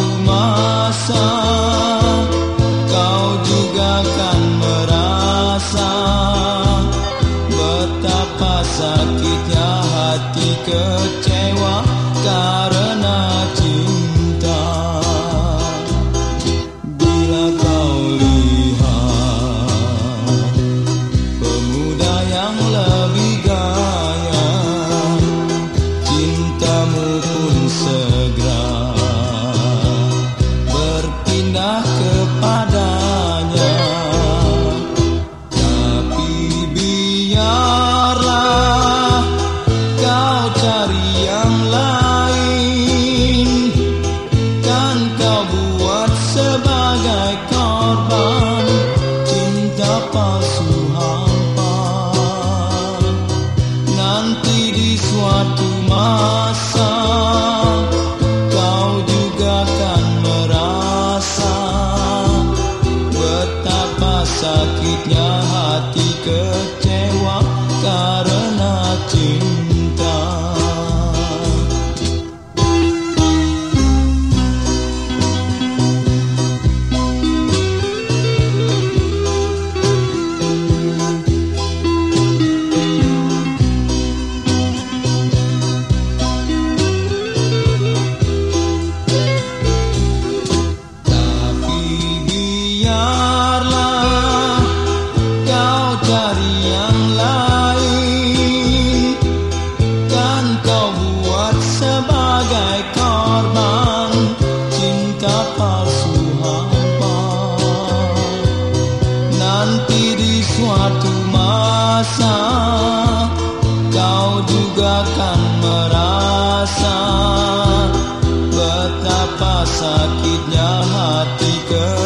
suatu masa Kau juga akan merasa Betapa sakitnya hati kecewa Karena cinta sakitnya hati palsu hampa Nanti di suatu masa Kau juga akan merasa Betapa sakitnya hati ke